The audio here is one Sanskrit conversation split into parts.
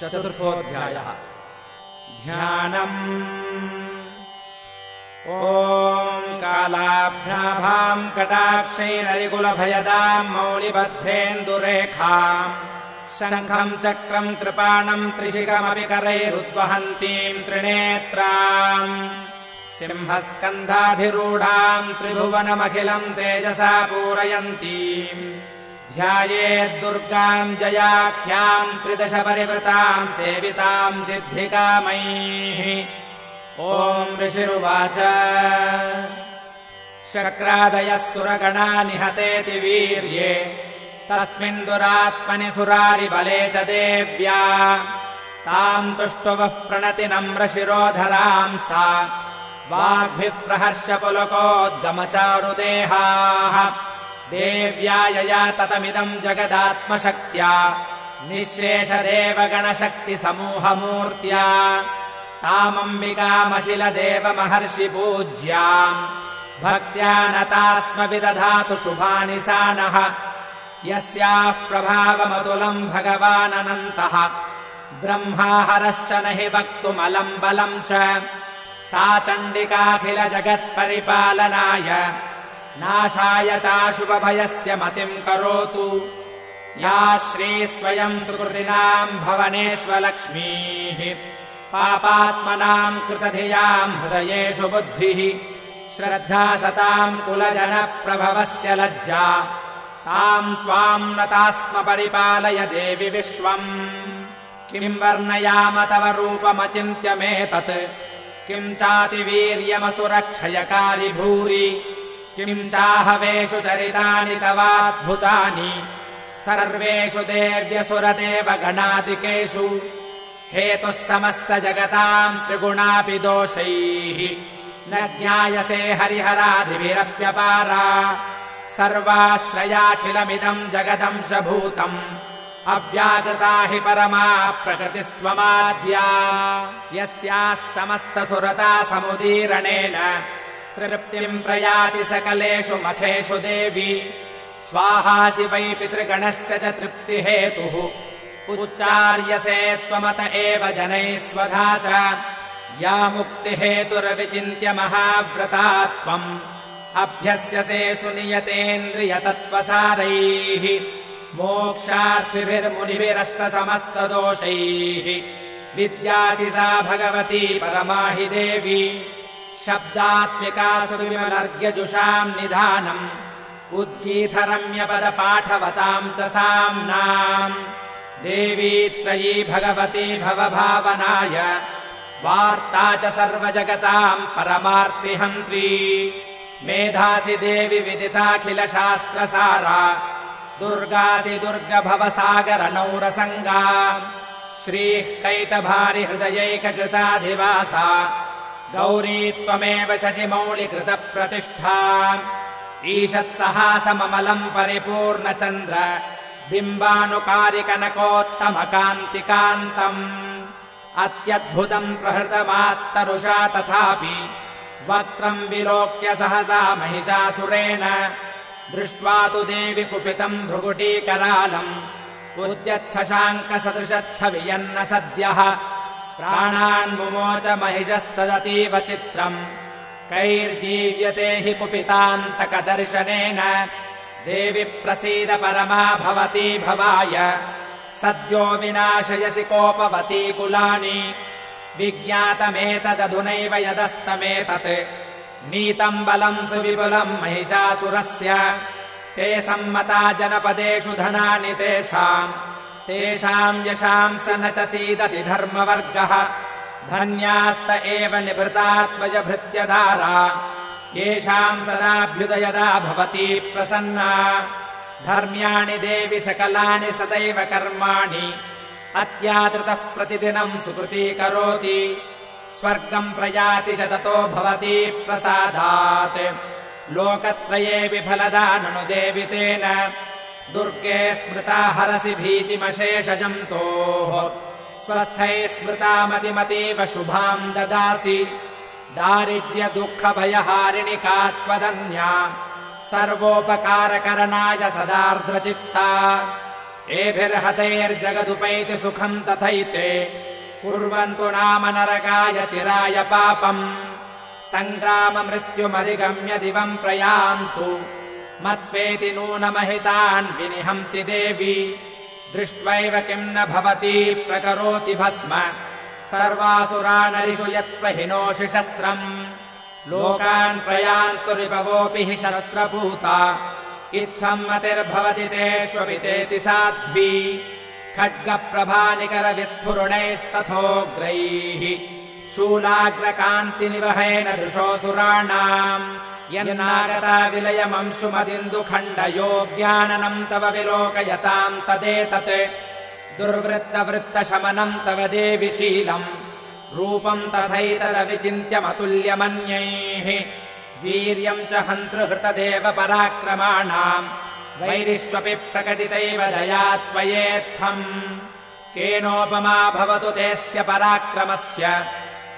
चतुर्थोऽध्यायः। ध्यानम्। ॐ कालाभ्याभाम् कटाक्षैररिकुलभयदाम् मौलिबद्धेन्दुरेखाम्। शङ्खम् चक्रम् कृपाणम् त्रिशिखमपि करैरुद्वहन्तीम् त्रिनेत्राम्। सिंहस्कन्धाधिरूढाम् त्रिभुवनमखिलम् तेजसा पूरयन्तीम् ध्यायेद्दुर्गाम् जयाख्याम् त्रिदश परिवृताम् सेविताम् सिद्धिकामैः। ॐ ऋषिरुवाच। शक्रादयः सुरगणा निहतेति वीर्ये तस्मिन् दुरात्मनि सुरारिबले च देव्या। ताम् तुष्टुवः प्रणति नम्रशिरोधराम् सा। वाग्भिः प्रहर्ष पुलकोद्गमचारुदेहाः देव्या यया ततमिदम् जगदात्मशक्त्या निःशेषदेवगणशक्तिसमूहमूर्त्या तामम्बिकामखिलदेवमहर्षि पूज्याम् भक्त्या नतास्म विदधातु शुभानि सा नः। यस्याः प्रभावमतुलम् भगवाननन्तः ब्रह्माहरश्च न हि वक्तुमलम् बलम् च सा चण्डिकाखिलजगत्परिपालनाय नाशाय चाशुभभयस्य मतिम् करोतु। या श्रीस्वयम् सुकृतिनाम् भवनेष्वलक्ष्मीः। पापात्मनाम् कृतधियाम् हृदयेषु बुद्धिः। श्रद्धा सताम् कुलजनप्रभवस्य लज्जा। ताम् त्वाम् नतास्म परिपालय देवि विश्वम्। किम् वर्णयाम तव रूपमचिन्त्यमेतत् किम् चातिवीर्यमसुरक्षयकारि भूरि किम् चाहवेषु चरितानि तवाद्भुतानि? सर्वेषु देव्यसुरदेव गणादिकेषु हेतुः समस्तजगताम् त्रिगुणापि दोषैः। न ज्ञायसे हरिहरादिभिरप्यपारा। सर्वाश्रयाखिलमिदम् जगदंशभूतम् अव्याकृता हि परमा प्रकृतिस्त्वमाद्या। यस्याः समस्तसुरता समुदीरणेन तृप्तिम् प्रयाति सकलेषु मखेषु देवि। स्वाहासि वै पितृगणस्य च तृप्तिहेतुः। उच्चार्यसे त्वमत एव जनैः स्वधा च। या मुक्तिहेतुरविचिन्त्य महाव्रता त्वम्। अभ्यस्यसे सुनियतेन्द्रियतत्त्वसारैः। मोक्षार्थिभिर्मुनिभिरस्तसमस्तदोषैः। विद्यासि सा भगवती परमा हि देवी शब्दात्मिका सुविमलर्घ्यजुषाम् निधानम्। उद्गीतरम्यपदपाठवताम् च साम्नाम्। देवी त्रयी भगवती भवभावनाय वार्ता च सर्वजगताम् परमार्तिहन्त्री। मेधासि देवि विदिताखिलशास्त्रसारा दुर्गासि दुर्गभवसागरनौरसङ्गा। श्रीः कैटभारिहृदयैककृताधिवासा गौरी त्वमेव शशिमौलिकृतप्रतिष्ठा ईषत्सहासममलम् परिपूर्णचन्द्र बिम्बानुकारिकनकोत्तमकान्तिकान्तम् अत्यद्भुतम् प्रहृतमात्तरुषा तथापि वक्त्रम् विलोक्य सहसा महिषासुरेण दृष्ट्वा तु देवि कुपितम् भृगुटीकरालम् उद्यच्छशाङ्कसदृशच्छवियन्न सद्यः प्राणान्मुमोच महिषस्तदतीव चित्रम्। कैर्जीव्यते हि कुपितान्तकदर्शनेन देवि प्रसीद परमा भवती भवाय। सद्यो विनाशयसि कोपवती कुलानि। विज्ञातमेतदधुनैव यदस्तमेतत्। नीतम् बलम् सुविपुलम् महिषासुरस्य। ते सम्मता जनपदेषु धनानि तेषाम् तेषाम् यशाम् स न च सीदति धर्मवर्गः। धन्यास्त एव निभृतात्मजभृत्यधारा। येषाम् सदाभ्युदयदा भवती प्रसन्ना। धर्म्याणि देवि सकलानि सदैव कर्माणि। अत्यादृतः प्रतिदिनम् सुकृतीकरोति स्वर्गम् प्रयाति च ततो भवती प्रसादात्। लोकत्रये विफलदा ननु देवि तेन दुर्गे स्मृता हरसि भीतिमशेषजन्तोः। स्वस्थैः स्मृतामतिमतीव शुभाम् ददासि। दारिद्र्यदुःखभयहारिणि का त्वदन्या सर्वोपकारकरणाय सदार्द्रचित्ता। एभिर्हतैर्जगदुपैति सुखम् तथैते। कुर्वन्तु नाम नरकाय चिराय पापम्। सङ्ग्राममृत्युमधिगम्य दिवम् प्रयान्तु मत्पेति नूनमहितान् विनिहंसि देवी। दृष्ट्वैव किम् न भवति प्रकरोति भस्म। सर्वासुरानरिषु यत्त्वहिनोषि शस्त्रम् लोकान् प्रयान्तु रिपवोऽपि हि शस्त्रपूता। इत्थम् मतिर्भवति तेष्वपितेति साध्वी। खड्गप्रभानिकरविस्फुरणैस्तथोग्रैः शूलाग्रकान्तिनिवहेन दृशोऽसुराणाम् यन्नागता विलयमंशुमदिन्दुखण्डयोग्याननम् तव विलोकयताम् तदेतत्। दुर्वृत्तवृत्तशमनम् तव देविशीलम् रूपम् तथैतदविचिन्त्यमतुल्यमन्यैः। वीर्यम् च हन्तृहृतदेव पराक्रमाणाम् वैरिष्वपि प्रकटितैव दया त्वयेत्थम्। केनोपमा भवतु तेऽस्य पराक्रमस्य।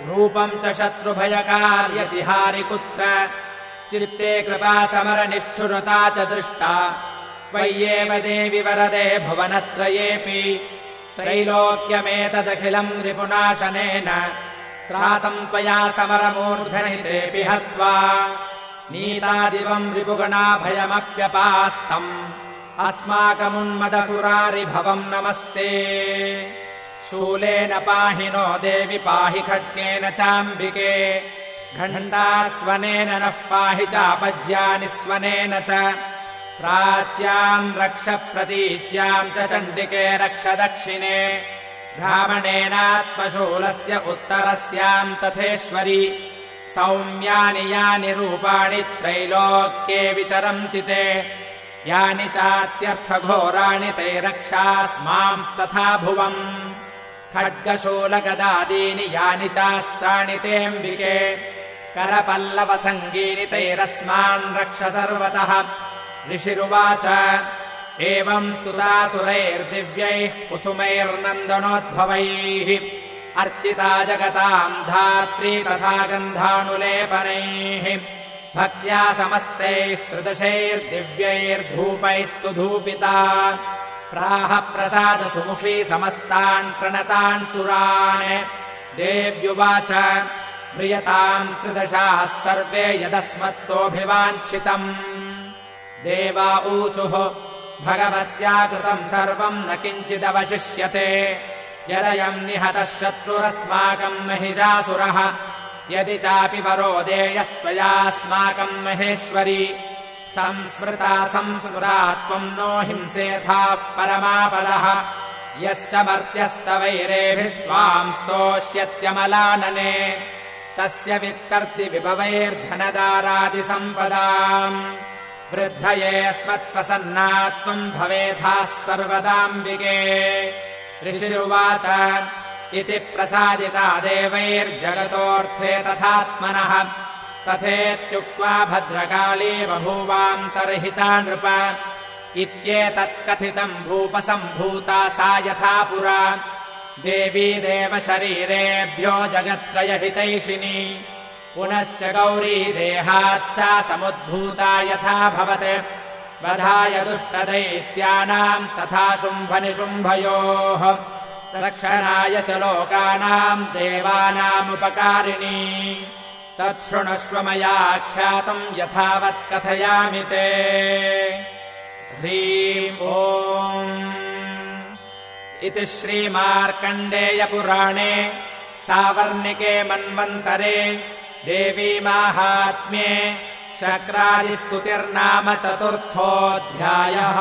रूपम् च शत्रुभयकार्यतिहारि कुत्र चित्ते कृपा समरनिष्ठुरता च दृष्टा। त्वय्येव देवि वरदे भुवनत्रयेऽपि। त्रैलोक्यमेतदखिलम् रिपुनाशनेन। त्रातम् त्वया समरमूर्धनितेऽपि हत्वा। नीतादिवम् रिपुगणाभयमप्यपास्तम्। अस्माकमुन्मदसुरारिभवम् नमस्ते। शूलेन पाहि नो देवि पाहि खड्गेन चाम्बिके घण्टास्वनेन नः पाहि चापज्यानि स्वनेन च। प्राच्याम् रक्ष प्रतीच्याम् च चण्डिके रक्ष दक्षिणे। ब्राह्मणेनात्मशूलस्य उत्तरस्याम् तथेश्वरि। सौम्यानि यानि रूपाणि त्रैलोक्ये विचरन्ति ते। यानि चात्यर्थघोराणि ते रक्षास्मांस्तथा भुवम्। खड्गशूलगदादीनि यानि चास्त्राणि तेऽम्बिके करपल्लवसङ्गीनि तैरस्मान् रक्ष सर्वतः। ऋषिरुवाच एवम् स्तुतासुरैर्दिव्यैः कुसुमैर्नन्दनोद्भवैः। अर्चिता जगताम् धात्री तथा गन्धानुलेपनैः। भक्त्या समस्तैस्त्रिदशैर्दिव्यैर्धूपैस्तु धूपिता। प्राह प्रसादसुमुखी समस्तान् प्रणतान् सुरान्। देव्युवाच प्रियताम् त्रिदशाः सर्वे यदस्मत्तोऽभिवाञ्छितम्। देवा ऊचुः भगवत्या कृतम् सर्वम् न किञ्चिदवशिष्यते। यदयम् निहतः शत्रुरस्माकम् महिषासुरः यदि चापि वरो देयस्त्वयास्माकम् महेश्वरी। संस्मृता संस्मृता त्वम् नो हिंसेथाः परमापदः। यश्च मर्त्यस्तवैरेभिस्त्वाम् स्तोष्यत्यमलानने तस्य वित्तर्ति विभवैर्धनदारादिसम्पदाम् वृद्धयेऽस्मत्प्रसन्ना त्वम् भवेथाः सर्वदाम्बिके। ऋषिरुवाच इति प्रसादिता देवैर्जगतोऽर्थे तथात्मनः। तथेत्युक्त्वा भद्रकाली बभूवान्तर्हिता नृप। इत्येतत्कथितम् भूपसम्भूता सा यथा पुरा देवी देवशरीरेभ्यो जगत्त्रयहितैषिणी। पुनश्च गौरी देहात् सा समुद्भूता यथा भवत्। वधाय दुष्टदैत्यानाम् तथा शुम्भनिशुम्भयोः। रक्षणाय च लोकानाम् देवानामुपकारिणी। तच्छृणुष्व मया ख्यातम् यथावत् कथयामि ते। ह्रीम् ओ इति श्रीमार्कण्डेयपुराणे सावर्णिके मन्वन्तरे देवीमाहात्म्ये शक्रादिस्तुतिर्नाम चतुर्थोऽध्यायः